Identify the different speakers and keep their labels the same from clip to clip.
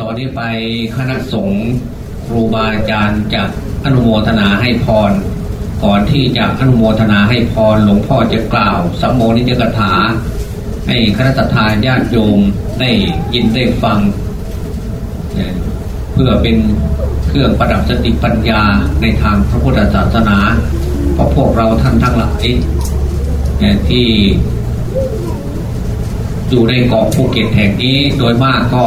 Speaker 1: ตอนนี้ไปคณะสงฆ์ครูบาอาจารย์จะอนุโมทนาให้พร ก่อนที่จะอนุโมทนาให้พรหลวงพ่อจะกล่าวสัมโมนิจกถา ให้คณะทาญาติโยมได้ยินได้ฟัง เพื่อเป็นเครื่องประดับสติปัญญาในทางพระพุทธศาสนาเพราะพวกเราท่านทั้งหลายที่อยู่ในเกาะภูเก็ตแห่งนี้โดยมากก็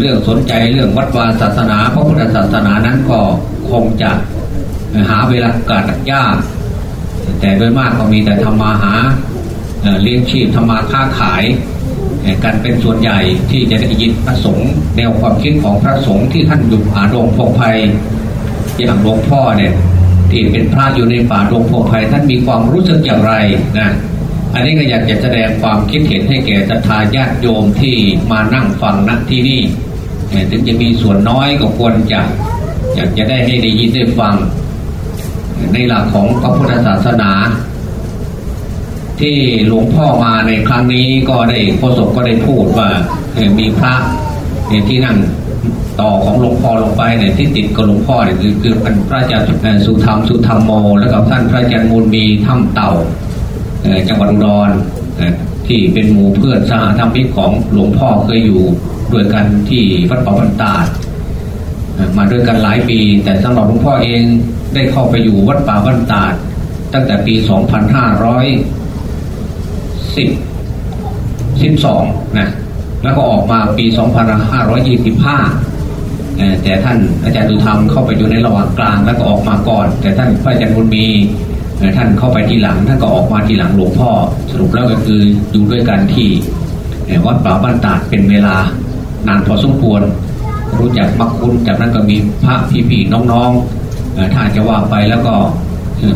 Speaker 1: เรื่องสนใจเรื่องวัดวาศาสนาพระพุทธศาสนานั้นก็คงจะหาเวลากาดยาก แต่โดยมากก็มีแต่ทำมาหาเลี้ยงชีพทำมาค้าขายกันเป็นส่วนใหญ่ที่จะได้ยินพระสงฆ์แนวความคิดของพระสงฆ์ที่ท่านอยู่ป่าดงพงไพ่อย่างหลวงพ่อเนี่ยที่เป็นพระอยู่ในป่าดงพงไพ่ท่านมีความรู้สึกอย่างไรนะ อันนี้ก็อยากจะแสดงความคิดเห็นให้แก่ศรัทธาญาติโยมที่มานั่งฟังนักที่นี่ถึงจะมีส่วนน้อยก็ควรจะอยากจะได้ให้ได้ยินได้ฟัง ในหลักของพระพุทธศาสนา ที่หลวงพ่อมาในครั้งนี้ก็ได้โฆษกก็ได้พูดว่ามีพระที่นั่งต่อของหลวงพ่อลงไปเนี่ยที่ติดกับหลวงพ่อเนี่ยคือคือพระอาจารย์สุธรรมสุธรรมโม แล้วก็ท่านพระอาจารย์มูลมีถ้ำเต่า จังหวัดอุดรที่เป็นหมู่เพื่อนสหธรรมิกของหลวงพ่อเคยอยู่ด้วยกันที่วัดป่าบันตาดมาด้วยกันหลายปี แต่สำหรับหลวงพ่อเองได้เข้าไปอยู่วัดป่าบันตาด ตั้งแต่ปี 2510 12นะแล้วก็ออกมาปี 2525 แต่ท่านอาจารย์ดุธรรมเข้าไปอยู่ในระหว่างกลางแล้วก็ออกมาก่อน แต่ท่านพระอาจารย์บุญมี ท่านเข้าไปทีหลัง ท่านก็ออกมาทีหลังหลวงพ่อ สรุปแล้วก็คืออยู่ด้วยกันที่วัดป่าบ้านตาดเป็นเวลานานพอสมควร รู้จักมักคุ้นจากนั้นก็มีพระพี่ๆน้องๆถ้าจะว่าไปแล้วก็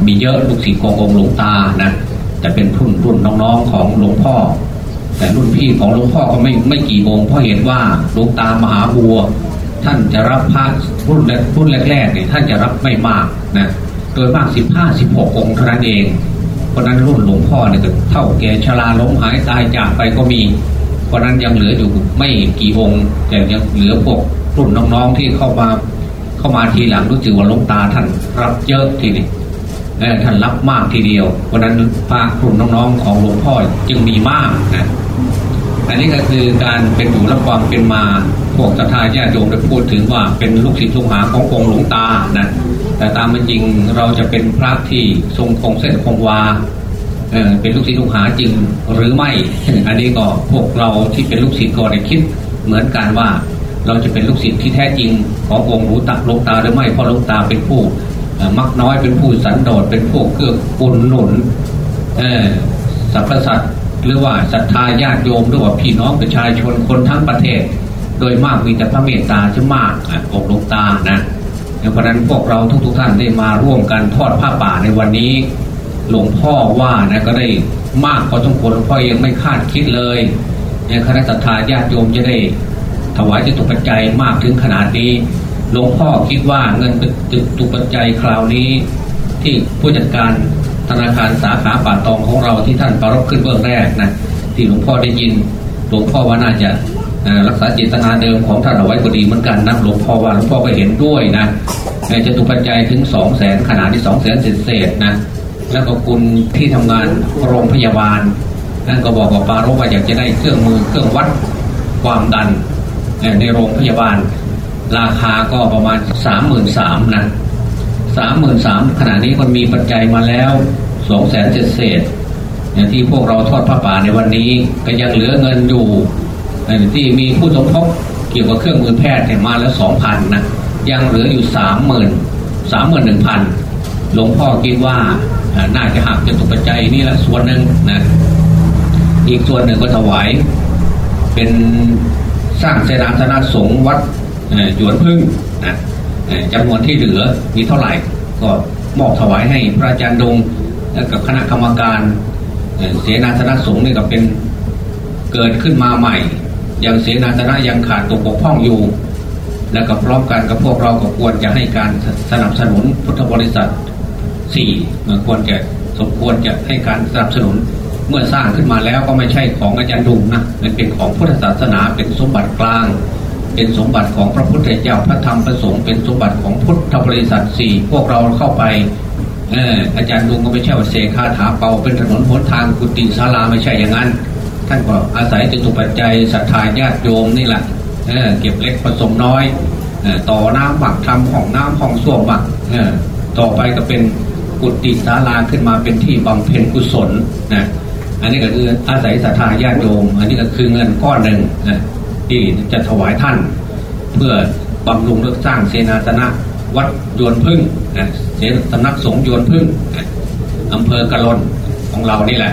Speaker 1: มีเยอะลูกศิษย์ขององค์หลวงตานะแต่เป็นรุ่นรุ่นน้องๆของหลวงพ่อ แต่รุ่นพี่ของหลวงพ่อก็ไม่ไม่กี่องค์เพราะเห็นว่าหลวงตามหาบัว ท่านจะรับพระรุ่นแรกรุ่นแรกๆเนี่ยท่านจะรับไม่มากนะ โดยมากสิบห้าสิบหกองค์เท่านั้นเอง เพราะนั้นรุ่นหลวงพ่อเนี่ยก็เท่าแก่ชราล้มหายตายจากไปก็มี เพราะนั้นยังเหลืออยู่ไม่กี่องค์แต่ยังเหลือพวกรุ่นน้องๆที่เข้ามาเข้ามาทีหลังรู้สึกว่าล้มตาท่านรับเยอะทีนี้ท่านรับมากทีเดียว เพราะนั้นพระรุ่นน้องๆของหลวงพ่อจึงมีมากนะอันนี้ก็คือการเป็นอยู่และความเป็นมาพวกศรัทธาญาติโยมได้พูดถึงว่าเป็นลูกศิษย์ลูกหาขององค์หลวงตานะ แต่ตามเป็นจริงเราจะเป็นพระที่ทรงคงเส้นคงวาเเป็นลูกศิษย์ลูกหาจริงหรือไม่ อันนี้ก็พวกเราที่เป็นลูกศิษย์ก็ได้คิดเหมือนกันว่า เราจะเป็นลูกศิษย์ที่แท้จริง ขององค์หลวงตาหลวงตาหรือไม่เพราะหลวงตาเป็นผู้มักน้อยเป็นผู้สันโดษเป็นพวกเกื้อกูลหนุนสรรพสัตว์หรือว่าศรัทธาญาติโยมหรือว่าพี่น้องประชาชนคนทั้งประเทศ โดยมากมีแต่พระเมตตาจะมากองค์หลวงตานะ เพราะนั้นพวกเราทุกๆท่านได้มาร่วมกันทอดผ้าป่าในวันนี้ หลวงพ่อว่านะก็ได้มากพอสมควรหลวงพ่อยังไม่คาดคิดเลยในคณะสัตยาญาติโยมจะได้ถวายจตุปัจจัยมากถึงขนาดนี้หลวงพ่อคิดว่าเงินจตุปัจจัยคราวนี้ ที่ผู้จัดการธนาคารสาขาป่าตองของเราที่ท่านประรบขึ้นเบื้องแรกนะที่หลวงพ่อได้ยินหลวงพ่อว่าน่าจะ รักษาจิตนาเดิมของท่านเอาไว้ก็ดีเหมือนกันนะหลวงพ่อว่าหลวงพ่อก็เห็นด้วยนะในจตุปัจจัยถึงสองแสนขนาดที่สองแสนเศษนะแล้วก็คุณที่ทำงานโรงพยาบาลนั่นก็บอกกับปาโรว่าอยากจะได้เครื่องมือเครื่องวัดความดันในโรงพยาบาล ราคาก็ประมาณสามหมื่นสามนะสามหมื่นสามขณะนี้มันมีปัจจัยมาแล้วสองแสนเศษอย่างที่พวกเราทอดผ้าป่าในวันนี้ก็ยังเหลือเงินอยู่ ที่มีผู้สมทบเกี่ยวกับเครื่องมือแพทย์เนี่ยมาแล้วสองพันนะยังเหลืออยู่สามหมื่นสามหมื่นหนึ่งพันหลวงพ่อคิดว่าน่าจะหักจะตกปัจจัยนี่แหละส่วนหนึ่งนะอีกส่วนหนึ่งก็ถวายเป็นสร้างเสนาสนะสงฆ์วัดหยวนพึ่งนะจำนวนที่เหลือมีเท่าไหร่ ก็มอบถวายให้พระอาจารย์ดงและกับคณะกรรมการเสนาสนะสงฆ์นี่ก็เป็นเกิดขึ้นมาใหม่ ยังเสนาสนะยังขาดตกบกพร่องอยู่ และก็พร้อมกันกับพวกเราก็ควรจะให้การสนับสนุนพุทธบริษัทสี่ควรจะสมควรจะให้การสนับสนุนเมื่อสร้างขึ้นมาแล้วก็ไม่ใช่ของอาจารย์ดุงนะมันเป็นของพุทธศาสนาเป็นสมบัติกลาง เป็นสมบัติของพระพุทธเจ้าพระธรรมพระสงฆ์เป็นสมบัติของพุทธบริษัทสี่พวกเราเข้าไปเอออาจารย์ลุงก็ไม่ใช่ว่าเสกคาถาเป่าเป็นถนนหนทางกุฏิศาลาไม่ใช่อย่างนั้น ท่านก็อาศัยจตุปัจจัยศรัทธาญาติโยมนี่แหละเเก็บเล็กผสมน้อยต่อน้ำหมักทำห้องน้ำห้องส้วมหมักต่อไปก็เป็นกุฏิศาลาขึ้นมาเป็นที่บำเพ็ญกุศลนะอันนี้ก็คืออาศัยศรัทธาญาติโยม อันนี้ก็คือเงินก้อนหนึ่งนะที่จะถวายท่าน เพื่อบำรุงเรื่องสร้างเสนาสนะวัดยวนพึ่งนะเสนสำนักสงฆ์ยวนพึ่งนะอำเภอกะลนของเรานี่แหละ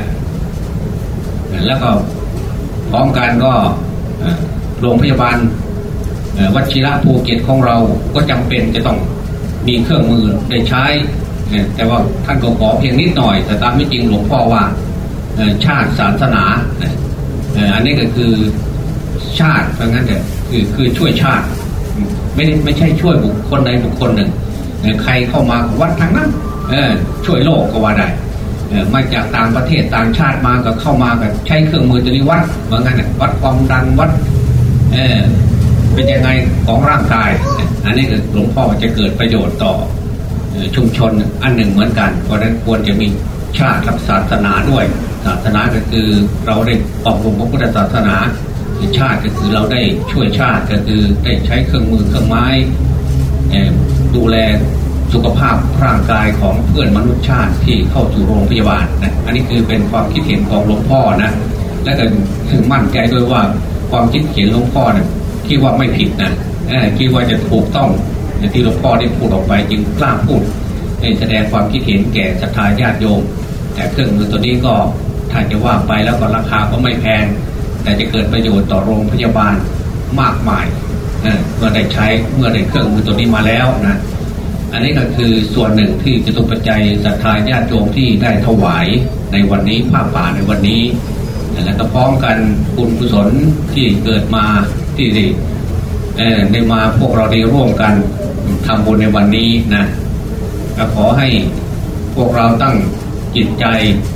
Speaker 1: แล้วก็พร้อมกันก็โรงพยาบาลวัชิระภูเก็ตของเราก็จำเป็นจะต้องมีเครื่องมือได้ใช้ แต่ว่าท่านก็ขอเพียงนิดหน่อย แต่ตามไม่จริงหลวงพ่อว่าชาติศาสนา อันนี้ก็คือชาติเพราะงั้นเถอะคือคือช่วยชาติ ไม่ไม่ใช่ช่วยบุคคลใดบุคคลหนึ่ง ใครเข้ามาวัดทั้งนั้นช่วยโลกก็ว่าได้ มาจากต่างประเทศต่างชาติมาก็เข้ามาก็ใช้เครื่องมือตัวนี้วัดเหมือนกันวัดความดันวัดเออเป็นยังไงของร่างกาย อันนี้คือหลวงพ่อจะเกิดประโยชน์ต่อชุมชนอันหนึ่งเหมือนกัน เพราะนั้นควรจะมีชาติกับศาสนาด้วย ศาสนาก็คือเราได้ออกรมพระพุทธศาสนาชาติก็คือเราได้ช่วยชาติก็คือได้ใช้เครื่องมือเครื่องไม้ดูแล สุขภาพร่างกายของเพื่อนมนุษยชาติที่เข้าสู่โรงพยาบาลนะอันนี้คือเป็นความคิดเห็นของหลวงพ่อนะและก็ถึงมั่นใจด้วยว่าความคิดเห็นหลวงพ่อเนี่ยคิดว่าไม่ผิดนะคิดว่าจะถูกต้องอย่างที่หลวงพ่อได้พูดออกไปจึงกล้าพูดแสดงความคิดเห็นแก่ศรัทธาญาติโยม แต่เครื่องมือตัวนี้ก็ถ้าจะว่าไปแล้วก็ราคาก็ไม่แพง แต่จะเกิดประโยชน์ต่อโรงพยาบาลมากมายเอ่อเมื่อได้ใช้เมื่อได้เครื่องมือตัวนี้มาแล้วนะ อันนี้ก็คือส่วนหนึ่งที่จะตุปัจจัยศรัทธาญาติโยมที่ได้ถวายในวันนี้ผ้าป่าในวันนี้ และก็พร้อมกันบุญกุศลที่เกิดมาที่ได้มาพวกเราได้ร่วมกันทำบุญในวันนี้นะก็ขอให้พวกเราตั้งจิตใจ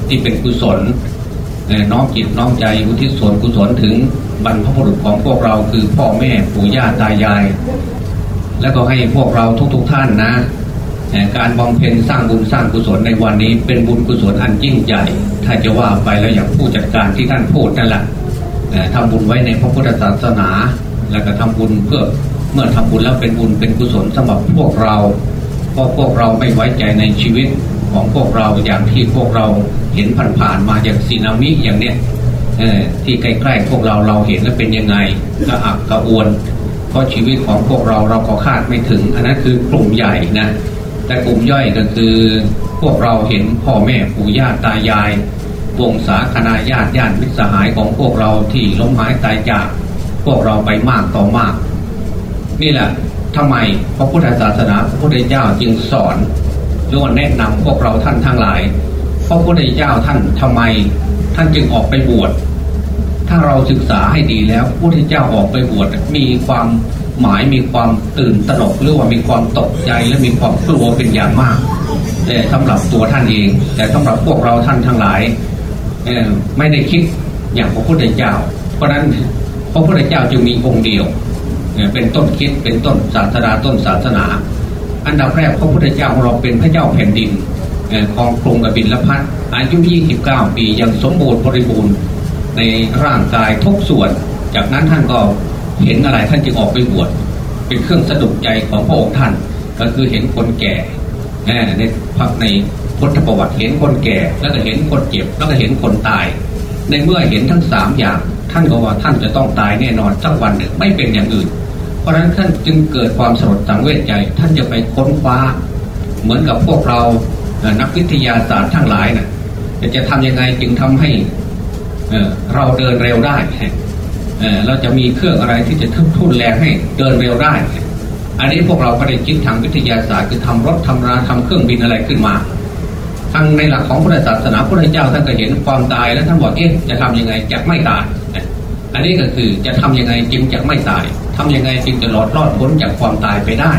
Speaker 1: ที่เป็นกุศลน้อมจิตน้อมใจอุทิศส่วนกุศลถึงบรรพบุรุษของพวกเราคือพ่อแม่ปู่ย่าตายาย แล้วก็ให้พวกเราทุกๆทท่านนะ การบำเพ็ญสร้างบุญสร้างกุศลในวันนี้ เป็นบุญกุศลอันยิ่งใหญ่ ถ้าจะว่าไปแล้วอย่างผู้จัดการที่ท่านพูดนั่นแหละทำบุญไว้ในพระพุทธศาสนา แล้วก็ทำบุญเพื่อเมื่อทำบุญแล้วเป็นบุญเป็นกุศลสำหรับพวกเราเพราะพวกเราไม่ไว้ใจในชีวิตของพวกเราอย่างที่พวกเราเห็นผ่านๆมาอย่างซีนามิอย่างเนี้ยที่ใกล้ๆพวกเราเราเห็นแล้วเป็นยังไงกระอักกระอวน ราะชีวิตของพวกเราเราก็คาดไม่ถึง อันนั้นคือกลุ่มใหญ่นะแต่กลุ่มย่อยก็คือพวกเราเห็นพ่อแม่ปู่ย่าตายายวงศาคณาญาติญาติมิตรสหายของพวกเราที่ล้มหายตายจากพวกเราไปมากต่อมาก นี่แหละทำไมพระพุทธศาสนาพระพุทธเจ้าจึงสอนหรือว่าแนะนำพวกเราท่านทั้งหลายพระพุทธเจ้าท่านทำไม ท่านจึงออกไปบวช ถ้าเราศึกษาให้ดีแล้วพระพุทธเจ้าออกไปบวชมีความหมายมีความตื่นตระหนกหรือว่ามีความตกใจและมีความกลัวเป็นอย่างมาก แต่สำหรับตัวท่านเอง แต่สำหรับพวกเราท่านทั้งหลายไม่ได้คิดอย่างพระพุทธเจ้า เพราะนั้นพระพุทธเจ้าจึงมีองค์เดียวเป็นต้นคิดเป็นต้นศาสนาต้นศาสนา อันดับแรกพระพุทธเจ้าของเราเป็นพระเจ้าแผ่นดินเอ่อของกรุงกบิลพัทอายุ 29 ปียังสมบูรณ์บริบูรณ์ ในร่างกายทุกส่วน จากนั้นท่านก็เห็นอะไรท่านจึงออกไปบวชเป็นเครื่องสะดุดใจของพระองค์ท่าน ก็คือเห็นคนแก่แน่ในพักในพุทธประวัติเห็นคนแก่ แล้วก็เห็นคนเจ็บแล้วก็เห็นคนตาย ในเมื่อเห็นทั้งสามอย่าง ท่านก็ว่าท่านจะต้องตายแน่นอนสักวันหนึ่งไม่เป็นอย่างอื่น เพราะฉะนั้นท่านจึงเกิดความสลดสังเวชใจ ท่านจะไปค้นคว้า เหมือนกับพวกเรานักวิทยาศาสตร์ทั้งหลายนะ่ะจะทำยังไงจึงทำให้ เราเดินเร็วได้เราจะมีเครื่องอะไรที่จะทุ่นแรงให้เดินเร็วได้ อันนี้พวกเราก็ได้คิดทางวิทยาศาสตร์คือทำรถทำราทำเครื่องบินอะไรขึ้นมาทางในหลักของพุทธศาสนาพระเจ้าท่านก็เห็นความตายแล้วท่านบอกเอ๊ะจะทำยังไงจะไม่ตาย อันนี้ก็คือจะทำยังไงจึงจะไม่ตายทำยังไงจึงจะหลอดรอดพ้นจากความตายไปได้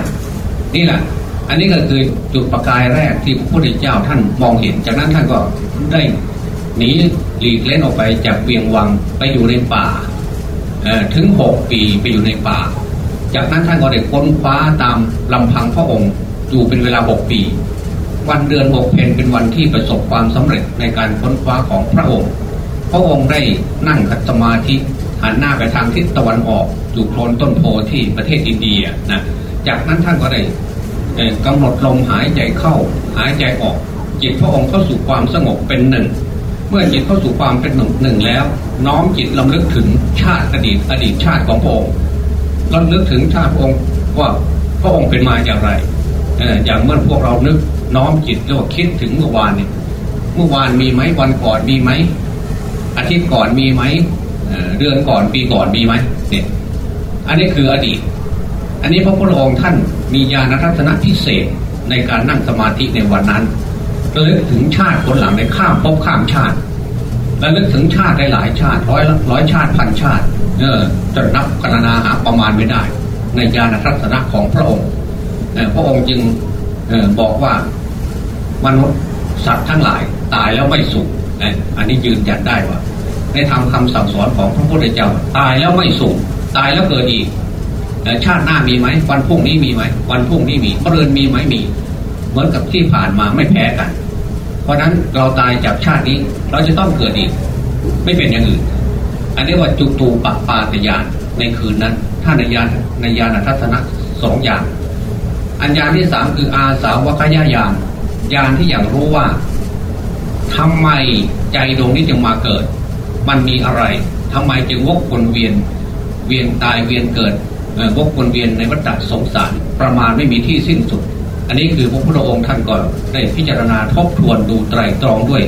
Speaker 1: นี่แหละอันนี้ก็คือจุดประกายแรกที่พระพุทธเจ้าท่านมองเห็น จากนั้นท่านก็ได้ หนีหลีกเล่นออกไปจากเวียงวังไปอยู่ในป่าถึงหกปีไปอยู่ในป่า จากนั้นท่านก็ได้ค้นคว้าตามลำพังพระองค์อยู่เป็นเวลาหกปี วันเดือนหกเพนเป็นวันที่ประสบความสำเร็จในการค้นคว้าของพระองค์ พระองค์ได้นั่งคัตมาธิหันหน้าไปทางทิศตะวันออกอยู่โคลนต้นโพที่ประเทศอินเดียนะจากนั้นท่านก็ได้กำหนดลมหายใจเข้าหายใจออกจิตพระองค์เข้าสู่ความสงบเป็นหนึ่ง เมื่อจิตเข้าสู่ความเป็นหนึ่งหนึ่งแล้ว น้อมจิตลำลึกถึงชาติอดีตอดีตชาติของพระองค์ลำลึกถึงชาติพระองค์ว่าพระองค์เป็นมาอย่างไรอย่างเมื่อพวกเรานึกน้อมจิตแล้วคิดถึงเมื่อวานเนี่ยเมื่อวานมีไหมวันก่อนมีไหมอาทิตย์ก่อนมีไหมเดือนก่อนปีก่อนมีไหมเนี่ยอันนี้คืออดีต อันนี้พระพุทธองค์ท่านมีญาณทัศนะพิเศษในการนั่งสมาธิในวันนั้น ระลึกถึงชาติคนหลังในข้ามภพข้ามชาติระลึกถึงชาติได้หลายชาติร้อยร้อยชาติพันชาติ เออจะนับกรณนาหาประมาณไม่ได้ ในญาณทัศนะของพระองค์พระองค์จึงบอกว่ามนุษย์สัตว์ทั้งหลายตายแล้วไม่สุขอันนี้ยืนยันได้ว่าในธรรมคาสั่งสอนของพระพุทธเจ้าตายแล้วไม่สุขตายแล้วเกิดอีกชาติหน้ามีไหมวันพรุ่งนี้มีไหมวันพรุ่งนี้มีเรือนมีไหมมี มือนกับที่ผ่านมาไม่แพ้กัน เพราะนั้นเราตายจากชาตินี้ เราจะต้องเกิดอีก ไม่เป็นอย่างอื่น อันนี้ว่าจุตูปปาตยานในคืนนั้นท่านในยานในยานทัศนะสองอย่าง อันยานที่สามคืออาสาวกยญาณญาณที่อย่างรู้ว่าทำไมใจดวงนี้จึงมาเกิด มันมีอะไรทำไมจึงวกวนเวียน เวียนตายเวียนเกิดวกวนเวียนในวัฏสงสารประมาณไม่มีที่สิ้นสุด อันนี้คือพระพุทธองค์ท่านก่อนได้พิจารณาทบทวนดูไตรตรองด้วย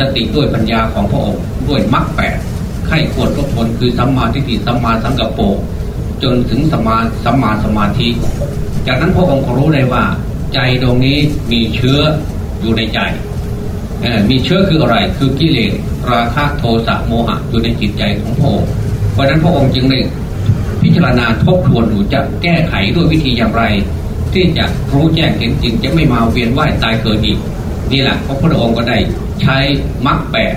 Speaker 1: สติด้วยปัญญาของพระองค์ด้วยมรรคแปดไข้ควรทบทวนคือสัมมาทิฏฐิสัมมาสังกัปโปจนถึงสัมมาสัมมาสมาธิ จากนั้นพระองค์ก็รู้เลยว่า ใจดวงนี้มีเชื้ออยู่ในใจมีเชื้อคืออะไรคือกิเลสราคะโทสะโมหะอยู่ในจิตใจของพระองค์เพราะนั้นพระองค์จึงได้พิจารณาทบทวนดูจะแก้ไขด้วยวิธีอย่างไร ที่จะรู้แจ้งเห็นจริงจะไม่มาเวียนว่ายตายเกิดอีก นี่แหละพระพุทธองค์ก็ได้ใช้มรรคแปด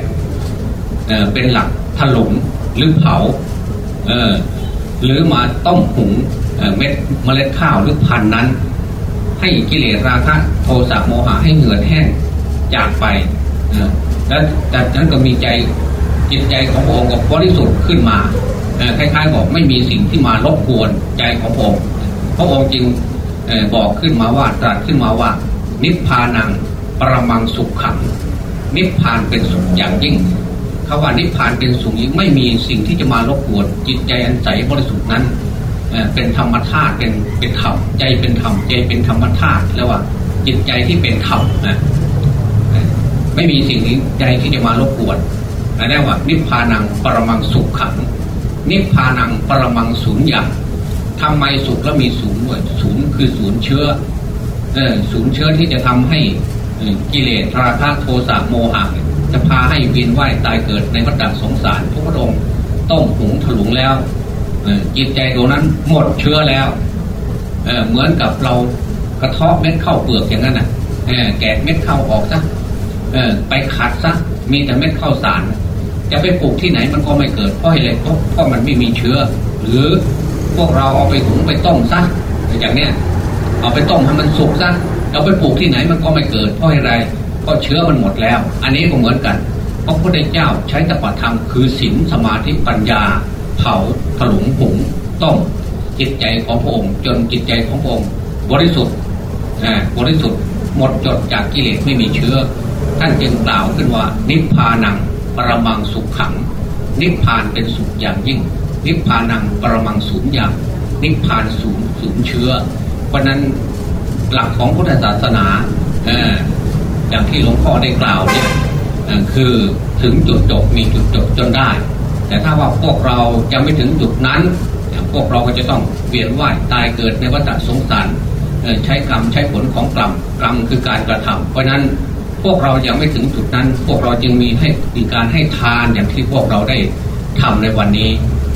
Speaker 1: เป็นหลักถลุงหรือเผาหรือมาต้มหุงเม็ดเมล็ดข้าวหรือพันนั้น ให้กิเลสราคะโทสะโมหะให้เหงื่อแห้งจากไปแล้วจากนั้นก็มีใจจิตใจขององค์ก็บริสุทธิ์ขึ้นมาคล้ายๆบอกไม่มีสิ่งที่มารบกวนใจขององค์พระองค์จึง บอกขึ้นมาว่าตรัสขึ้นมาว่า นิพพานังประมังสุขขัง นิพพานเป็นสุขอย่างยิ่งคาว่านิพพานเป็นสุขยิ่งไม่มีสิ่งที่จะมารบกวนจิตใจอันใสบริสุทธิ์นั้นเป็นธรรมธาตุเป็นเป็นธรรมใจเป็นธรรมใจเป็นธรรมธาตุแล้วว่าจิตใจที่เป็นธรรมนะไม่มีสิ่งนี้ใจที่จะมารบกวนนั่นว่า นิพพานังปรมังสุขขัง นิพพานังปรมังศูนย์อย่าง ทำไมสุขแล้วมีศูนย์ด้วยศูนย์คือศูนย์เชื้อเออศูนย์เชื้อที่จะทำให้กิเลสราคะโทสะโมหะจะพาให้เวียนว่ายตายเกิดในวัฏสงสารพระพุทธองค์ต้มหุงถลุงแล้วจิตใจดวงนั้นหมดเชื้อแล้วเเหมือนกับเรากระเทาะเม็ดข้าวเปลือกอย่างนั้นน่ะแกะเม็ดข้าวออกซะไปขัดซะมีแต่เม็ดข้าวสาร จะไปปลูกที่ไหนมันก็ไม่เกิดเพราะอะไรเพราะเพราะมันไม่มีเชื้อ หรือ พวกเราเอาไปหุงไปต้มซะอย่างเนี้ยเอาไปต้มให้มันสุกซะเราไปปลูกที่ไหนมันก็ไม่เกิดเพราะอะไรเพราะเชื้อมันหมดแล้ว อันนี้ก็เหมือนกันพระพุทธเจ้าใช้ตปะธรรมคือศีลสมาธิปัญญา เผาถลุงหุงต้มจิตใจของพระองค์ จนจิตใจของพระองค์บริสุทธิ์บริสุทธิ์หมดจดจากกิเลสไม่มีเชื้อ ท่านจึงกล่าวขึ้นว่า นิพพานังปรมังสุขขัง นิพพานเป็นสุขอย่างยิ่ง นิพพานังปรมังสูญอย่างนิพพานสูญสูญเชื้อ เพราะนั้นหลักของพุทธศาสนาอย่างที่หลวงพ่อได้กล่าวเนี่ยคือถึงจุดจบมีจุดจบจนได้ แต่ถ้าว่าพวกเรายังไม่ถึงจุดนั้น พวกเราก็จะต้องเวียนว่ายตายเกิดในวัฏสงสารใช้กรรมใช้ผลของกรรมกรรมคือการกระทำเพราะนั้นพวกเรายังไม่ถึงจุดนั้น พวกเราจึงมีให้มีการให้ทานอย่างที่พวกเราได้ทำในวันนี้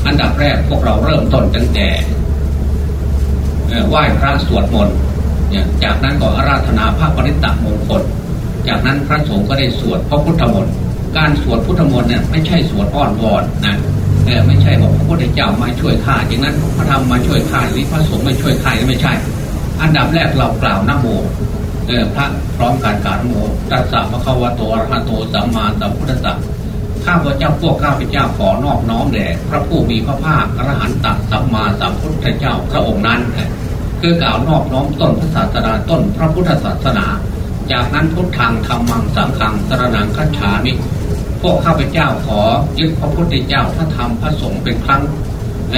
Speaker 1: อันดับแรกพวกเราเริ่มต้นตั้งแต่ไหว้พระสวดมนต์จากนั้นก็อาราธนาพระปริตตมงคล จากนั้นพระสงฆ์ก็ได้สวดพระพุทธมนต์การสวดพุทธมนต์เนี่ยไม่ใช่สวดอ้อนวอนนะไม่ใช่บอกพระพุทธเจ้ามาช่วยข้าอย่างนั้นพระธรรมมาช่วยข้าหรือพระสงฆ์มาช่วยข้าไม่ใช่ อันดับแรกเรากล่าวนโมพระพร้อมการกล่าวนโมตัสสะพระคัมภโตอรหันโตสัมมาสัมพุทธัสสะ ข้าพเจ้าพวกข้าพเจ้าขอนอบน้อมแด่พระผู้มีพระภาคอรหันตสัมมาสัมพุทธเจ้าพระองค์นั้น คือกล่าวนอบน้อมต้นพระศาสนาต้นพระพุทธศาสนา จากนั้นพุทธังธรรมังสังฆังสรนังคัจฉามิพวกข้าพเจ้าขอยึดพระพุทธเจ้าพระธรรมพระสงฆ์เป็นครั้งเ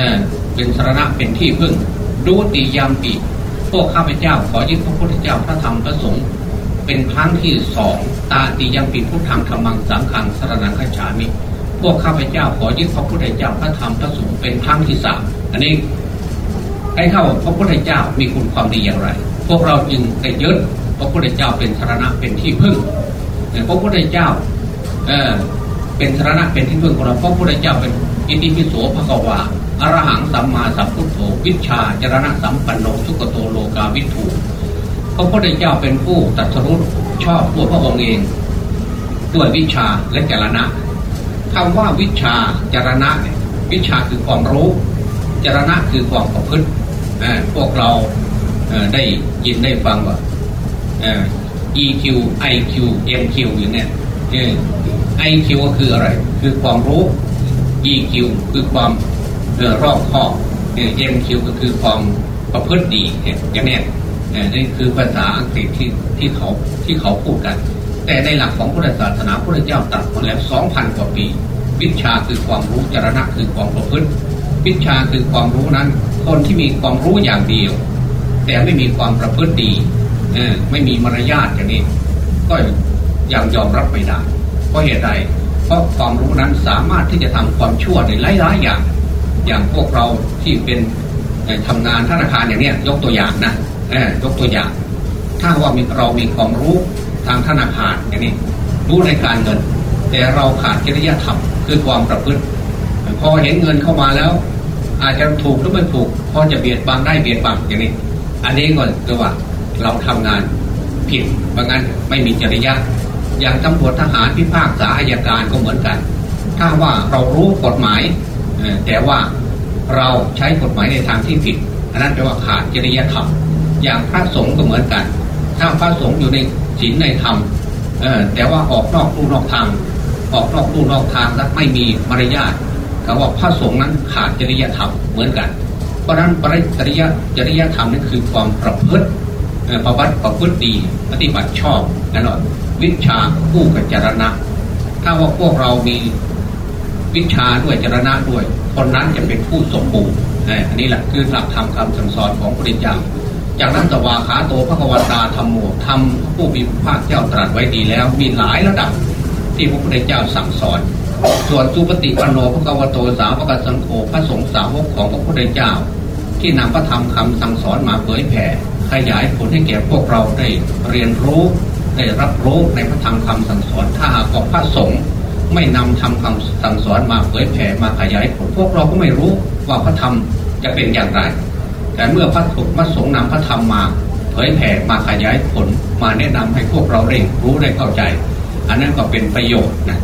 Speaker 1: เป็นสรณะเป็นที่พึ่งดูติยามปีพวกข้าพเจ้าขอยึดพระพุทธเจ้าพระธรรมพระสงฆ์ เป็นครั้งที่สองตาติยามปีพุทธังธรรมังสังฆังสรนังคัจามิ พวกข้าพเจ้าขอยึดพระพุทธเจ้าพระธรรมพระสงฆ์เป็นครั้งที่สามอันนี้ให้เข้าพระพุทธเจ้ามีคุณความดีอย่างไร พวกเราจึงได้ยึดพระพุทธเจ้าเป็นสรณะเป็นที่พึ่งพระพุทธเจ้าเออเป็นสรณะเป็นที่พึ่งของเราพระพระพุทธเจ้าเป็นอิติปิโสภควาอรหังสัมมาสัมพุทโธวิชาจรณะสัมปันโนสุกโตโลกาวิถู พระพุทธเจ้าเป็นผู้ตัดสรุปชอบตัวพระองค์เองด้วยวิชาและจรณะคำว่าวิชาจรณะเนี่ยวิชาคือความรู้ จรณะคือความประพฤติพวกเราได้ยินได้ฟังว่า EQ IQ MQ อย่างเนี้ย IQ ก็คืออะไร คือความรู้ EQ คือความรอบคอบ MQ ก็คือความประพฤติดีอย่างเนี้ย นี่คือภาษาอังกฤษที่ที่เขาที่เขาพูดกัน แต่ในหลักของพุทธศาสนาพระเจ้าตรัสมาแล้วสองพันกว่าปี วิชาคือความรู้จรณะคือความประพฤติวิชาคือความรู้นั้น คนที่มีความรู้อย่างเดียว แต่ไม่มีความประพฤติดีไม่มีมารยาทอย่างนี้ ก็ยังยอมรับไม่ได้เพราะเหตุใดเพราะความรู้นั้นสามารถที่จะทำความชั่วในหลายๆอย่าง อย่างพวกเราที่เป็นทำงานธนาคารอย่างนี้ยกตัวอย่างนะ ยกตัวอย่าง ถ้าว่าเรามีความรู้ทางธนาคารอย่างนี้รู้ในการเงิน แต่เราขาดจริยธรรมคือความประพฤติ พอเห็นเงินเข้ามาแล้ว อาจจะถูกหรือไม่ถูกพอจะเบียดบังได้เบียดบังอย่างนี้ อันนี้ก็คือว่าเราทำงานผิดบางงั้นไม่มีจริยะอย่างตำรวจทหารพิพากษาอายการก็เหมือนกัน ถ้าว่าเรารู้กฎหมาย แต่ว่าเราใช้กฎหมายในทางที่ผิดอันนั้นแปลว่าขาดจริยธรรม อย่างพระสงฆ์ก็เหมือนกัน ถ้าพระสงฆ์อยู่ในศีลในธรรมแต่ว่าออกนอกลู่นอกทาง ออกนอกลู่นอกทางและไม่มีมารยาทคำว่าพระสงฆ์นั้นขาดจริยธรรมเหมือนกัน เพราะนั้นปริจริยจริยธรรมนั่นคือความประพฤติประวัติประพฤติดีปฏิบัติชอบนั่นแหละวิชาคู่กับจรณะ ถ้าว่าพวกเรามีวิชาด้วยจรณะด้วย คนนั้นจะเป็นผู้สมบูรณ์อันนี้แหละคือหลักธรรมคำสั่งสอนของพระพุทธเจ้า จากนั้นสวาขาโตพระกวตาธรรมโมธรรมผู้มีภาคเจ้าตรัสไว้ดีแล้ว มีหลายระดับที่พระพุทธเจ้าสั่งสอน ส่วนสุปฏิปันโนพระกวโตสาวกสังโฆพระสงฆ์สาวกของพระพุทธเจ้า ที่นำพระธรรมคำสั่งสอนมาเผยแผ่ขยายผลให้แก่พวกเราได้เรียนรู้ได้รับรู้ในพระธรรมคำสั่งสอนถ้าหากพระสงฆ์ไม่นำทำคำสั่งสอนมาเผยแผ่มาขยายผลพวกเราก็ไม่รู้ว่าพระธรรมจะเป็นอย่างไร แต่เมื่อพระสงฆ์พระสงฆ์นำพระธรรมมาเผยแผ่มาขยายผลมาแนะนำให้พวกเราได้รู้ได้เข้าใจ อันนั้นก็เป็นประโยชน์นะ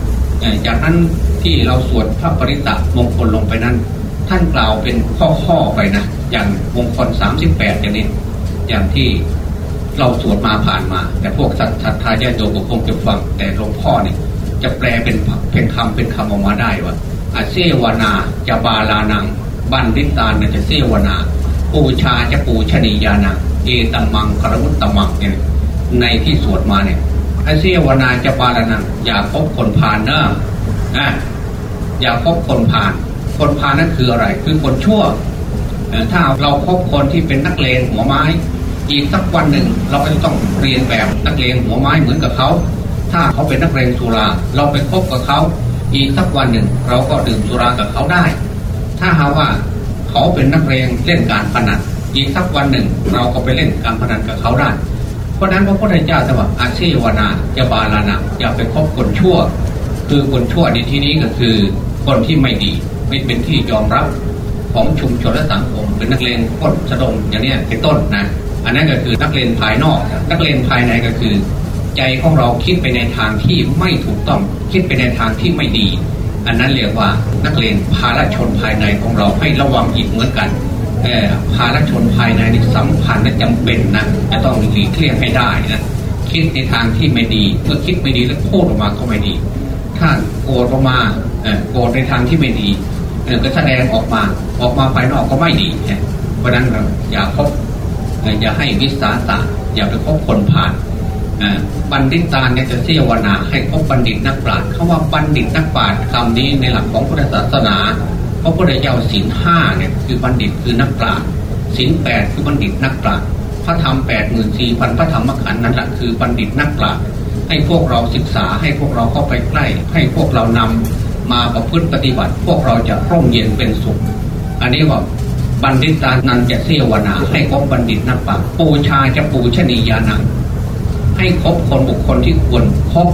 Speaker 1: จากนั้นที่เราสวดพระปริตะมงคลลงไปนั้น ท่านกล่าวเป็นข้อๆไปนะอย่างมงคล 38 อย่างนี้อย่างที่เราสวดมาผ่านมา แต่พวกศรัทธาญาติโยมก็คงจะฟังแต่หลวงพ่อเนี่ยจะแปลเป็นเป็นคำเป็นคำออกมาได้ว่าอาเซวนาจะบาลานัง บันดิตานจะเซวนา ปูชาจะปูชนียานาเอตัมมังคารมุตตมังเนี่ยในที่สวดมาเนี่ยอาเซวนาจะบาลานังอย่าพบคนผ่านเนอะนะอย่าพบคนผ่าน คนผ่านนั่นคืออะไร คือคนชั่วถ้าเราพบคนที่เป็นนักเลงหัวไม้ อีกสักวันหนึ่ง เราก็จะต้องเรียนแบบนักเลงหัวไม้เหมือนกับเขา ถ้าเขาเป็นนักเลงสุรา เราไปคบกับเขา อีกสักวันหนึ่ง เราก็ดื่มสุรากับเขาได้ ถ้าหาว่า เขาเป็นนักเลงเล่นการพนันอีกสักวันหนึ่ง เราก็ไปเล่นการพนันกับเขาได้เพราะนั้นพระพุทธเจ้าจะว่าอาชีวนาจะบาลานะอย่าไปคบคนชั่ว คือคนชั่วในที่นี้ก็คือคนที่ไม่ดีไม่เป็นที่ยอมรับของชุมชนและสังคมเป็นนักเลงพ้นสะดงอย่างนี้เป็นต้นนะอันนั้นก็คือนักเรียนภายนอก นักเรียนภายในก็คือ ใจของเราคิดไปในทางที่ไม่ถูกต้องคิดไปในทางที่ไม่ดี อันนั้นเรียกว่านักเรียนภาลชนภายในของเราให้ระวังอีกเหมือนกันภาลชนภายในนี่สำคัญและจำเป็นนะจะต้องหลีกเลี่ยงให้ได้นะคิดในทางที่ไม่ดีเมื่อคิดไม่ดีแล้วพูดออกมาก็ไม่ดี ถ้าโกรธออกมาโกรธในทางที่ไม่ดีก็แสดงออกมาออกมาภายนอกก็ไม่ดีเพราะนั้นเราอย่าคบอย่าให้วิสาสะอย่าไปคบคนผ่าน บัณฑิตาเนี่ยจะเสียวนาให้คบบัณฑิตนักปราชญ์เขาว่าบัณฑิตนักปราชญ์คำนี้ในหลักของพุทธศาสนาพระพุทธเจ้าศีลห้าเนี่ยคือบัณฑิตคือนักปราชญ์ศีลแปดคือบัณฑิตนักปราชญ์พระธรรมแปดหมื่นสี่พันพระธรรมขันธ์นั่นแหละคือบัณฑิตนักปราชญ์ให้พวกเราศึกษาให้พวกเราเข้าไปใกล้ ให้พวกเรานำมาประพฤติปฏิบัติ พวกเราจะร่มเย็นเป็นสุข อันนี้ว่าบัณฑิตานันจะเสวนาให้คบบัณฑิตนักปราชญ์ปูชาจะปูชนียานัง ให้คบคนบุคคลที่ควรคบ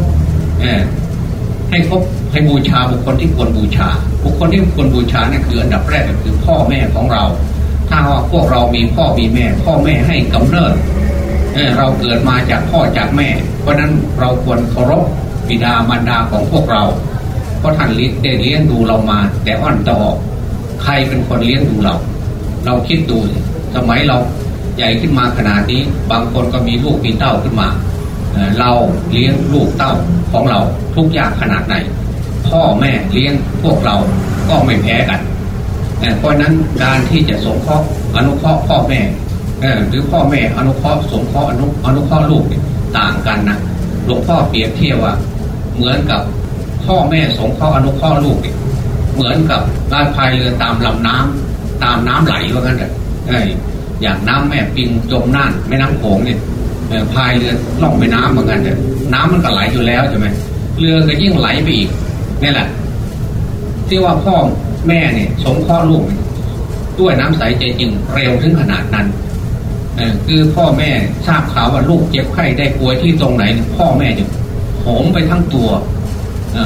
Speaker 1: ให้คบให้บูชาบุคคลที่ควรบูชา บุคคลที่ควรบูชาเนี่ยคืออันดับแรกก็คือพ่อแม่ของเรา ถ้าว่าพวกเรามีพ่อมีแม่ พ่อแม่ให้กำเนิดเราเกิดมาจากพ่อจากแม่ เพราะนั้นเราควรเคารพบิดามารดาของพวกเรา เพราะท่านได้เลี้ยงดูเรามา แต่อ่อนต่อใครเป็นคนเลี้ยงดูเรา เราคิดดูสมัยเราใหญ่ขึ้นมาขนาดนี้ บางคนก็มีลูกมีเต้าขึ้นมา เราเลี้ยงลูกเต้าของเราทุกอย่างขนาดไหน พ่อแม่เลี้ยงพวกเราก็ไม่แพ้กันเพราะนั้นการที่จะสงเคราะห์อนุเคราะห์พ่อแม่หรือพ่อแม่อนุเคราะห์สงเคราะห์อนุอนุเคราะห์ลูกต่างกันนะหลวงพ่อเปรียบเทียบว่าเหมือนกับพ่อแม่สงเคราะห์อนุเคราะห์ลูกเหมือนกับการพายเรือตามลำน้ำตามน้ำไหลว่างั้นเถอะอย่างน้ำแม่ปิงจมน่านแม่น้ำโขงเนี่ย พายเรือล่องไปน้ำเหมือนกันเนี่ยน้ำมันก็ไหลอยู่แล้วใช่ไหมเรือก็ยิ่งไหลไปอีกนี่แหละ ที่ว่าพ่อแม่เนี่ยสงเคราะห์ลูกด้วยน้ำใสใจจริงเร็วถึงขนาดนั้นคือพ่อแม่ทราบข่าวว่าลูกเจ็บไข้ได้ป่วยที่ตรงไหน พ่อแม่จะโหมไปทั้งตัว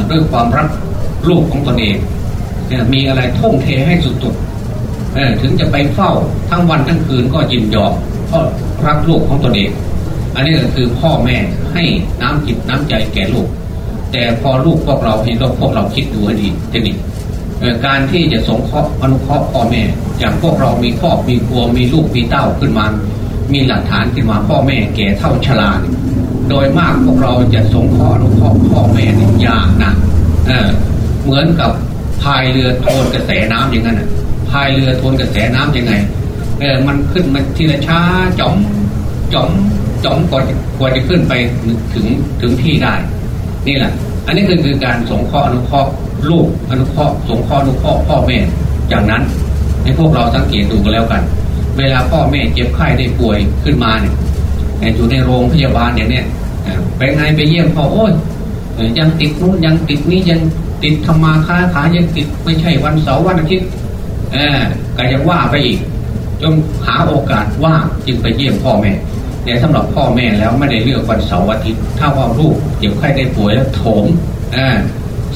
Speaker 1: ด้วยความรักลูกของตนเองมีอะไรทุ่มเทให้สุดๆถึงจะไปเฝ้าทั้งวันทั้งคืนก็ยินยอมเพราะรักลูกของตนเอง อันนี้ก็คือพ่อแม่ให้น้ำจิตน้ำใจแก่ลูก แต่พอลูกพวกเราเห็นเราพวกเราคิดดูให้ดีทีนี้การที่จะสงเคราะห์อนุเคราะห์พ่อแม่อย่างพวกเรามีครอบมีครัวมีลูกมีเต้าขึ้นมา มีหลักฐานขึ้นมาพ่อแม่แก่เท่าชราโดยมากพวกเราจะสงเคราะห์อนุเคราะห์พ่อแม่นี่ยากนะเออเหมือนกับพายเรือโทนกระแสน้ำอย่างนั้นพายเรือโทนกระแสน้ํำยังไงเออมันขึ้นมาทีละช้าจ่อม จ่อมจ่อมก่อนกว่าจะขึ้นไปถึงถึงที่ได้ นี่แหละ อันนี้คือคือการสงเคราะห์อนุเคราะห์ลูกอนุเคราะห์สงเคราะห์อนุเคราะห์พ่อแม่อย่างนั้นให้พวกเราสังเกตดูกันแล้วกัน เวลาพ่อแม่เจ็บไข้ได้ป่วยขึ้นมาเนี่ยอยู่ในโรงพยาบาลเนี่ยเนี่ยไปไงไปเยี่ยมพ่อโอ้ยยังติดนู้นยังติดนี้ยังติดธรรมาค้าขายยังติดไม่ใช่วันเสาร์วันอาทิตย์เออก็ยังว่าไปอีกจงหาโอกาสว่างจึงไปเยี่ยมพ่อแม่ แต่สำหรับพ่อแม่แล้วไม่ได้เลือกวันเสาร์อาทิตย์ถ้าว่าลูกเจ็บไข้ได้ป่วยแล้วโถม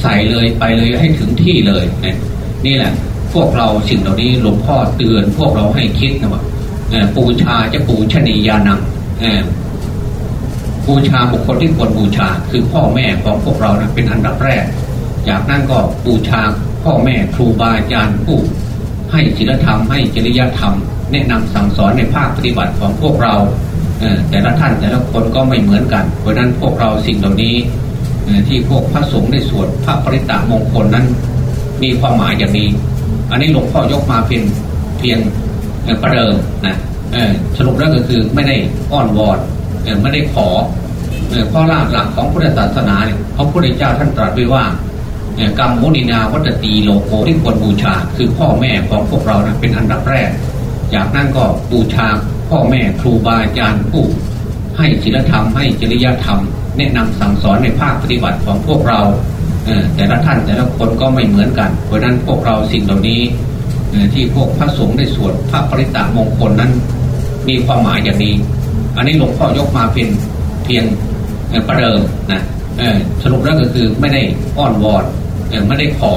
Speaker 1: ใส่เลยไปเลยให้ถึงที่เลยนี่แหละ พวกเราสิ่งเหล่านี้หลวงพ่อเตือน พวกเราให้คิดนะว่าปูชาจะปูชนียานังบูชาบุคคลที่ควรบูชาคือพ่อแม่ของพวกเรานะเป็นอันดับแรก จากนั้นก็บูชาพ่อแม่ครูบาอาจารย์ผู้ให้ศีลธรรมให้จริยธรรม แนะนำสั่งสอนในภาคปฏิบัติของพวกเรา แต่ละท่านแต่ละคนก็ไม่เหมือนกัน เพราะนั้นพวกเราสิ่งเหล่านี้ที่พวกพระสงฆ์ได้สวดพระปริตามงคลนั้น มีความหมายอย่างนี้ อันนี้หลวงพ่อยกมาเพียงเพียงประเดิมนะสรุปแล้วก็คือไม่ได้อ้อนวอนไม่ได้ขอเพราะหลักหลักของพุทธศาสนาเนี่ยพระพุทธเจ้าท่านตรัสไว้ว่ากรรมโมนินาวัตตีโลโกที่ควรบูชา คือพ่อแม่ของพวกเรานะเป็นอันดับแรก จากนั้นก็บูชา พ่อแม่ครูบาอาจารย์ผู้ให้ศีลธรรมให้จริยธรรม แนะนำสั่งสอนในภาคปฏิบัติของพวกเราแต่ละท่านแต่ละคนก็ไม่เหมือนกัน เพราะนั้นพวกเราสิ่งเหล่านี้ที่พวกพระสงฆ์ได้สวดพระปริตามงคลนั้น มีความหมายอย่างนี้ อันนี้หลวงพ่อยกมาเป็นเพียงประเดิมนะสรุปแล้วก็คือไม่ได้อ้อนวอนไม่ได้ขอ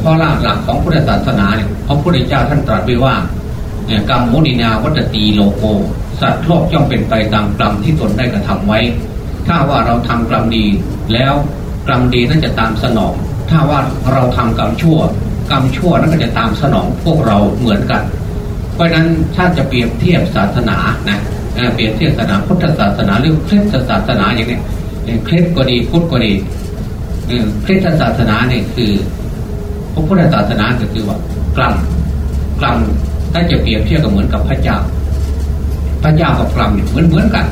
Speaker 1: เพราะหลักหลักของพุทธศาสนาเนี่ยพระพุทธเจ้าท่านตรัสไว้ว่า กรรมมุนินาวัตตีโลโก สัตว์โลกย่อมเป็นไปตามกรรมที่ตนได้กระทำไว้ ถ้าว่าเราทำกรรมดี แล้วกรรมดีนั่นจะตามสนอง ถ้าว่าเราทำกรรมชั่ว กรรมชั่วนั้นก็จะตามสนองพวกเราเหมือนกัน เพราะนั้นถ้าจะเปรียบเทียบศาสนานะเปรียบเทียบศาสนาพุทธศาสนาหรือคริสตศาสนาอย่างนี้คริสก็ดีพุทธก็ดีคริสตศาสนาเนี่ยคือพระพุทธศาสนาก็คือว่ากลัมกลัม ถ้าจะเปรียบเทียบก็เหมือนกับพระเจ้า พระเจ้ากับกลัมเหมือนเหมือนกัน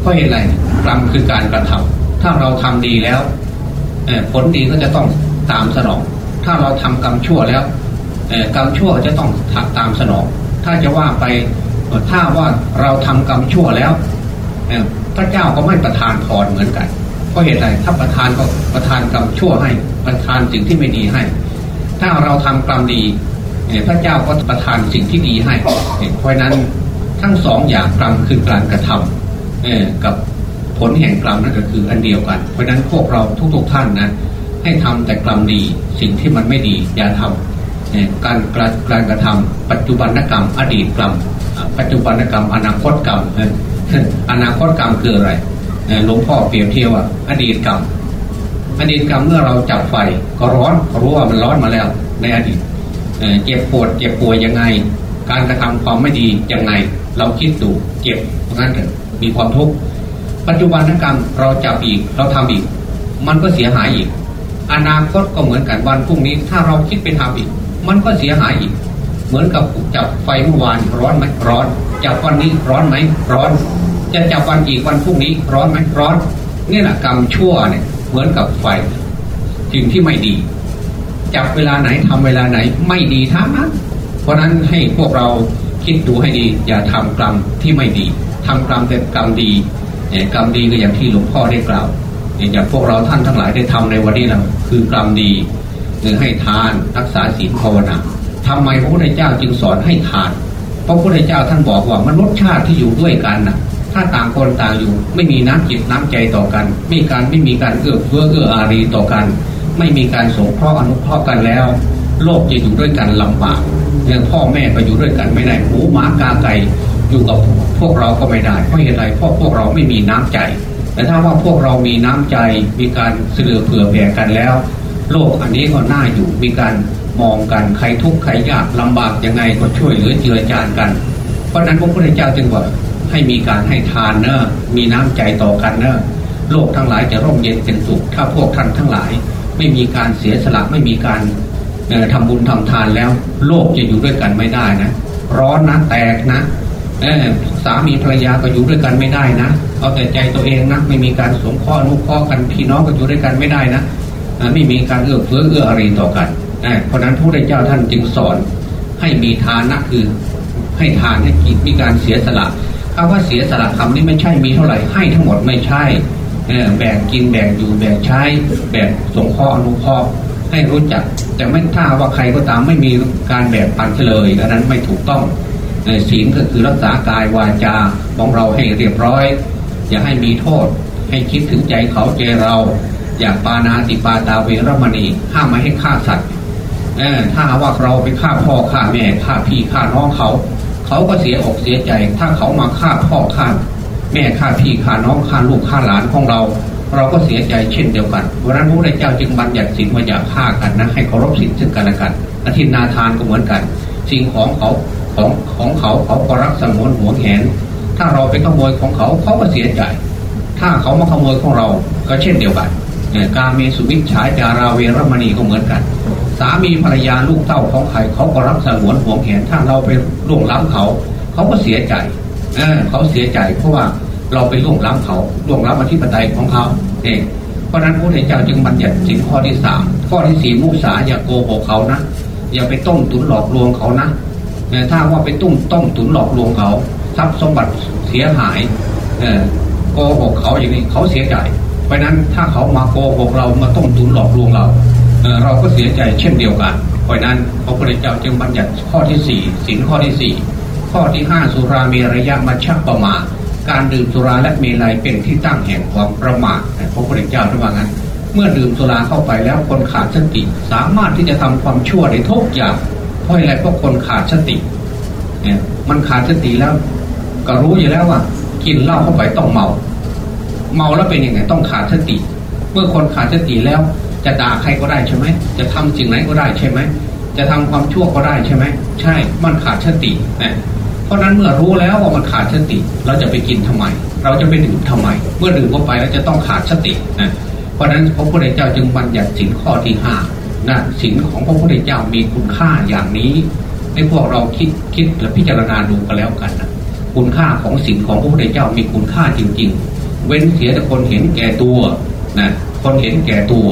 Speaker 1: เพราะเหตุไรกลัมคือการกระทำถ้าเราทำดีแล้วผลดีก็จะต้องตามสนอง ถ้าเราทำกรรมชั่วแล้วกรรมชั่วจะต้องตามสนอง ถ้าจะว่าไปถ้าว่าเราทำกรรมชั่วแล้วพระเจ้าก็ไม่ประทานพรเหมือนกันเพราะเหตุใดถ้าประทานก็ประทานกรรมชั่วให้ประทานสิ่งที่ไม่ดีให้ ถ้าเราทำกรรมดี พระเจ้าก็ประทานสิ่งที่ดีให้ เพราะนั้นทั้งสองอย่างกรรมคือการกระทำกับผลแห่งกรรมนั่นก็คืออันเดียวกัน เพราะนั้นพวกเราทุกๆท่านนะให้ทำแต่กรรมดีสิ่งที่มันไม่ดีอย่าทำการการกระทำปัจจุบันกรรม อดีตกรรม ปัจจุบันกรรม อนาคตกรรมอนาคตกรรมคืออะไรหลวงพ่อเปรียบเทียบว่าอดีตกรรมอดีตกรรมเมื่อเราจับไฟก็ร้อนรู้ว่ามันร้อนมาแล้วในอดีต เจ็บปวดเจ็บป่วยยังไง การกระทำความไม่ดียังไง เราคิดดูเจ็บเพราะงั้นเถอะมีความทุกข์ปัจจุบันนกรรมเราจับอีกเราทำอีก มันก็เสียหายอีก อนาคตก็เหมือนกันวันพรุ่งนี้ ถ้าเราคิดไปทำอีก มันก็เสียหายอีก เหมือนกับจับไฟเมื่อวานร้อนไหมร้อนจับวันนี้ร้อนไหมร้อน จะจับวันอีกวันพรุ่งนี้ร้อนไหมร้อนนี่แหละกรรมชั่วเนี่ยเหมือนกับไฟสิ่งที่ไม่ดี จับเวลาไหนทำเวลาไหนไม่ดีทั้งนั้นเพราะนั้นให้พวกเราคิดดูให้ดี อย่าทำกรรมที่ไม่ดีทำกรรมแต่กรรมดีเนี่ยกรรมดีก็อย่างที่หลวงพ่อได้กล่าวอย่างพวกเราท่านทั้งหลายได้ทำในวันนี้เราคือกรรมดีคือให้ทานรักษาศีลภาวนาทำไมพระพุทธเจ้าจึงสอนให้ทานเพราะพระพุทธเจ้าท่านบอกว่ามนุษย์ชาติที่อยู่ด้วยกันนะถ้าต่างคนต่างอยู่ ไม่มีน้ำจิตน้ำใจต่อกันไม่การไม่มีการเอื้อเฟื้อเอื้ออารีต่อกัน ไม่มีการสงเคราะห์อนุเคราะห์กันแล้ว โลกจะอยู่ด้วยกันลำบากอย่างพ่อแม่ก็อยู่ด้วยกันไม่ได้หูหมากาไก่อยู่กับพวกเราก็ไม่ได้เพราะเหตุไรเพราะพวกเราไม่มีน้ำใจ แต่ถ้าว่าพวกเรามีน้ำใจมีการเสือเผื่อแผ่กันแล้ว โลกอันนี้ก็น่าอยู่มีการมองกันใครทุกข์ใครยากลำบากยังไงก็ช่วยเหลือเจือจานกัน เพราะนั้นพระพุทธเจ้าจึงบอกให้มีการให้ทานเนอะมีน้ำใจต่อกันเนอะโลกทั้งหลายจะร่มเย็นเป็นสุขถ้าพวกท่านทั้งหลาย ไม่มีการเสียสละไม่มีการทำบุญทำทานแล้ว โลกจะอยู่ด้วยกันไม่ได้นะ ร้อนนะแตกนะสามีภรรยาก็อยู่ด้วยกันไม่ได้นะเอาแต่ใจตัวเองนะไม่มีการสงข้อนุข้อกันพี่น้องก็อยู่ด้วยกันไม่ได้นะไม่มีการเอื้อเฟื้อเอื้ออารีต่อกันเพราะนั้นพระพุทธเจ้าท่านจึงสอนให้มีทานนะคือ ให้ทานให้กินมีการเสียสละคำว่าเสียสละคำนี้ไม่ใช่มีเท่าไหร่ให้ทั้งหมดไม่ใช่ แบ่งกินแบ่งอยู่แบ่งใช้แบ่งสงเคราะห์อนุเคราะห์ให้รู้จัก แต่ไม่ถ้าว่าใครก็ตามไม่มีการแบ่งปันเลยอันนั้นไม่ถูกต้องศีลก็คือรักษากายวาจาของเราให้เรียบร้อย อย่าให้มีโทษ ให้คิดถึงใจเขาใจเรา อย่าปานาติปาตาเวรมณีห้ามไม่ให้ฆ่าสัตว์ถ้าว่าเราไปฆ่าพ่อฆ่าแม่ฆ่าพี่ฆ่าน้องเขา เขาก็เสียอกเสียใจ ถ้าเขามาฆ่าพ่อฆ่า แม่ฆ่าพี่ฆ่าน้องฆ่าลูกฆ่าหลานของเรา เราก็เสียใจเช่นเดียวกันวันนั้นพระพุทธเจ้าจึงบัญญัติสินว่าอย่าฆ่ากันนะ ให้เคารพสินซึ่งกันและกันอธินาทานก็เหมือนกัน สิ่งของเขาของของเขาเขาก็รักสมวนหัวแหนถ้าเราไปขโมยของเขาเขาก็เสียใจ ถ้าเขามาขโมยของเราก็เช่นเดียวกันการเมสุวิชฉายจาราเวรมณีก็เหมือนกัน สามีภรรยาลูกเต้าของใครเขาก็รักสงวนห่วงแหนถ้าเราไปล่วงล้ำเขา เขาก็เสียใจ เเขาเสียใจเพราะว่าเราไปล่วงล้ำเขาล่วงล้ำอธิปไตยของเขาเองเพราะนั้นพระพุทธเจ้าจึงบัญญัติสินข้อที่สามข้อที่สี่มุสาอย่าโกหกเขานะอย่าไปต้มตุนหลอกลวงเขานะถ้าว่าไปตุ้มต้มตุนหลอกลวงเขาทรัพย์สมบัติเสียหายโกหกเขาอย่างนี้เขาเสียใจเพราะนั้นถ้าเขามาโกหกเรามาต้มตุนหลอกลวงเราเราก็เสียใจเช่นเดียวกัน เพราะนั้นพระพุทธเจ้าจึงบัญญัติข้อที่สี่สินข้อที่สี่ ข้อที่ห้าสุรามีระยะมัชฌประมา การดื่มสุราและเมลัยเป็นที่ตั้งแห่งความประมาทพระพุทธเจ้าท่านว่างั้น เมื่อดื่มสุราเข้าไปแล้วคนขาดสติ สามารถที่จะทำความชั่วได้ทุกอย่างเพราะอะไรเพราะคนขาดสติเนี่ยมันขาดสติแล้ว ก็รู้อยู่แล้วว่า กินเหล้าเข้าไปต้องเมา เมาแล้วเป็นยังไงต้องขาดสติ เมื่อคนขาดสติแล้วจะด่าใครก็ได้ใช่ไหม จะทำสิ่งไหนก็ได้ใช่ไหม จะทำความชั่วก็ได้ใช่ไหม ใช่ มันขาดสตินะ เพราะนั้นเมื่อรู้แล้วว่ามันขาดสติ เราจะไปกินทำไม เราจะไปดื่มทำไม เมื่อดื่มเข้าไปแล้วจะต้องขาดสตินะเพราะนั้นพระพุทธเจ้าจึงบัญญัติสินข้อที่ห้านะสินของพระพุทธเจ้ามีคุณค่าอย่างนี้ให้พวกเราคิดคิดและพิจารณาดูกันแล้วกันนะคุณค่าของสินของพระพุทธเจ้ามีคุณค่าจริง ๆ เว้นเสียแต่คนเห็นแก่ตัวนะคนเห็นแก่ตัว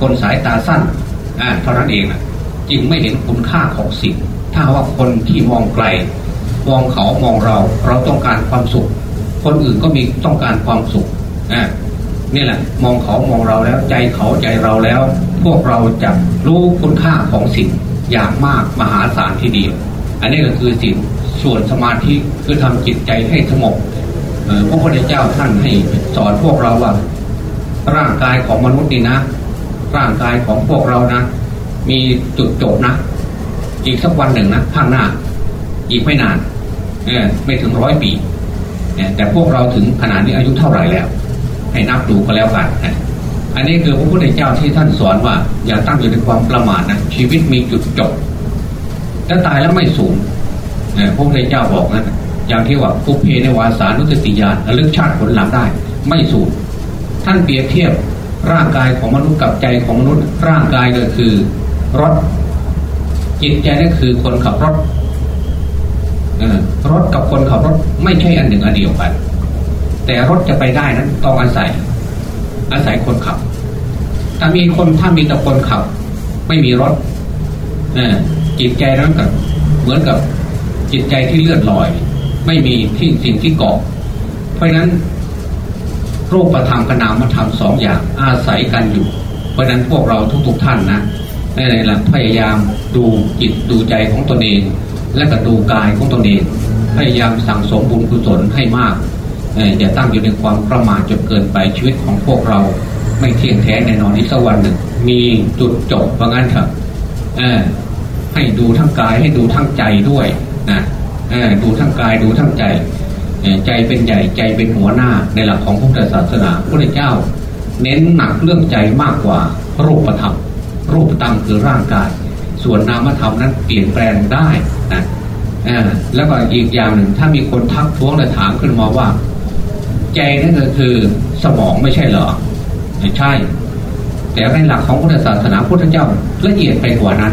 Speaker 1: คนสายตาสั้นเท่านั้นเองนะจึงไม่เห็นคุณค่าของสิ่ง ถ้าว่าคนที่มองไกล มองเขามองเรา เราต้องการความสุข คนอื่นก็มีต้องการความสุขนี่แหละ มองเขามองเราแล้ว ใจเขาใจเราแล้ว พวกเราจะรู้คุณค่าของสิ่งอย่างมากมหาศาลทีเดียว อันนี้ก็คือสิ่งส่วนสมาธิคือทำจิตใจให้สงบพระพุทธเจ้าท่านให้สอนพวกเราว่า ร่างกายของมนุษย์นี่นะ ร่างกายของพวกเรานะ มีจุดจบนะ อีกสักวันหนึ่งนะข้างหน้า อีกไม่นานเไม่ถึงร้อยปีแต่พวกเราถึงขนาดนี้อายุเท่าไหร่แล้ว ให้นับดูก็แล้วกันอันนี้คือพระพุทธเจ้าที่ท่านสอนว่า อย่าตั้งอยู่ในความประมาทนะชีวิตมีจุดจบถ้าตายแล้วไม่สูญพระพุทธเจ้าบอกนะอย่างที่ว่าภุเพในวาสานุสติญาณระลึกชาติผลหลังได้ ไม่สูญท่านเปรียบเทียบร่างกายของมนุษย์กับใจของมนุษย์ร่างกายก็คือรถจิตใจนั่นคือคนขับรถ รถกับคนขับรถไม่ใช่อันหนึ่งอันเดียวกัน แต่รถจะไปได้นั้นต้องอาศัย อาศัยคนขับ ถ้ามีคนถ้ามีแต่คนขับ ไม่มีรถจิตใจนั้นกับเหมือนกับจิตใจที่เลื่อนลอย ไม่มีที่สิ่งที่เกาะเพราะนั้นรูปธรรมกับนามธรรมสองอย่างอาศัยกันอยู่ เพราะนั้นพวกเราทุกๆทท่านนะในหลักพยายามดูจิตดูใจของตนเอง และก็ดูกายของตนเอง พยายามสั่งสมบุญกุศลให้มากอย่าตั้งอยู่ในความประมาทจนเกินไปชีวิตของพวกเรา ไม่เที่ยงแท้แน่นอนอีกสักวันหนึ่ง มีจุดจบเพราะงั้นเถอะให้ดูทั้งกายให้ดูทั้งใจด้วยนะดูทั้งกายดูทั้งใจ ใจเป็นใหญ่ใจเป็นหัวหน้าในหลักของพุทธศาสนาพระเจ้า เน้นหนักเรื่องใจมากกว่ารูปธรรมรูปธรรมคือร่างกาย ส่วนนามธรรมนั้นเปลี่ยนแปลงได้นะแล้วก็อีกอย่างหนึ่งถ้ามีคนทักท้วงและถามขึ้นมาว่า ใจนั่นก็คือสมองไม่ใช่เหรอใช่แต่ในหลักของพุทธศาสนาพุทธเจ้าละเอียดไปกว่านั้น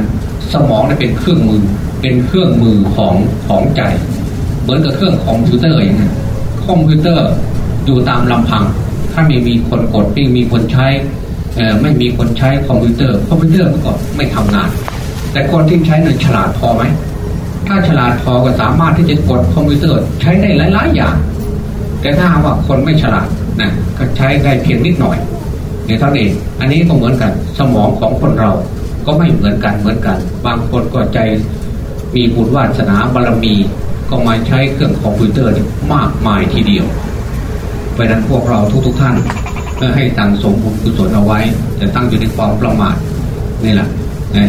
Speaker 1: สมองนั้นเป็นเครื่องมือเป็นเครื่องมือของของใจ เหมือนกับเครื่องคอมพิวเตอร์อย่างนั้นคอมพิวเตอร์อยู่ตามลำพัง ถ้าไม่มีคนกดไม่มีคนใช้ไม่มีคนใช้คอมพิวเตอร์ คอมพิวเตอร์มันก็ไม่ทำงาน แต่คนที่ใช้นั้นฉลาดพอไหม ถ้าฉลาดพอก็สามารถที่จะกดคอมพิวเตอร์ใช้ได้หลาย ๆ อย่าง แต่ถ้าว่าคนไม่ฉลาดนะก็ใช้ได้เพียงนิดหน่อยในเท่านี้อันนี้ก็เหมือนกันสมองของคนเราก็ไม่เหมือนกันเหมือนกัน บางคนก็ใจมีบุญวาสนาบารมี ก็มาใช้เครื่องคอมพิวเตอร์มากมายทีเดียว เพราะนั้นพวกเราทุก ๆทท่านเพื่อให้ตั้งสมบุญกุศลเอาไว้จะตั้งอยู่ในความประมาทนี่แหละ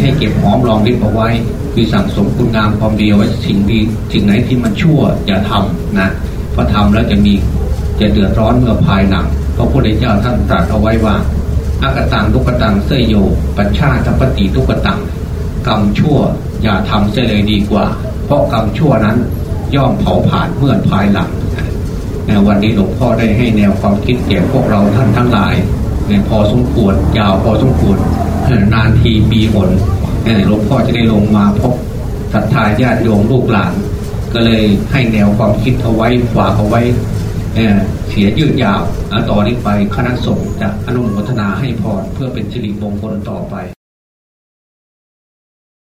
Speaker 1: ให้เก็บหอมรองริบเอาไว้ คือสั่งสมคุณงามความดีเอาไว้สิ่งดีสิ่งไหนที่มันชั่วอย่าทำนะพอทำแล้วจะมีจะเดือดร้อนเมื่อภายหลังพระพุทธเจ้าท่านตรัสเอาไว้ว่าอากตังทุกตังเสยโย ปัญชาทัปติทุกตังกรรมชั่วอย่าทำเสียเลยดีกว่า เพราะกรรมชั่วนั้นย่อมเผาผ่านเมื่อภายหลังในวันนี้หลวงพ่อได้ให้แนวความคิดแก่พวกเราท่านทั้งหลายในพอสมควรยาวพอสมควร นานทีปีหนหลวงพ่อจะได้ลงมาพบศรัทธาญาติโยมลูกหลาน ก็เลยให้แนวความคิดเอาไว้ฝากเอาไว้เสียยืดยาวต่อนนี้ไปคณะสงฆ์จะอนุโมทนาให้พรเพื่อเป็นสิริมงคลต่อไป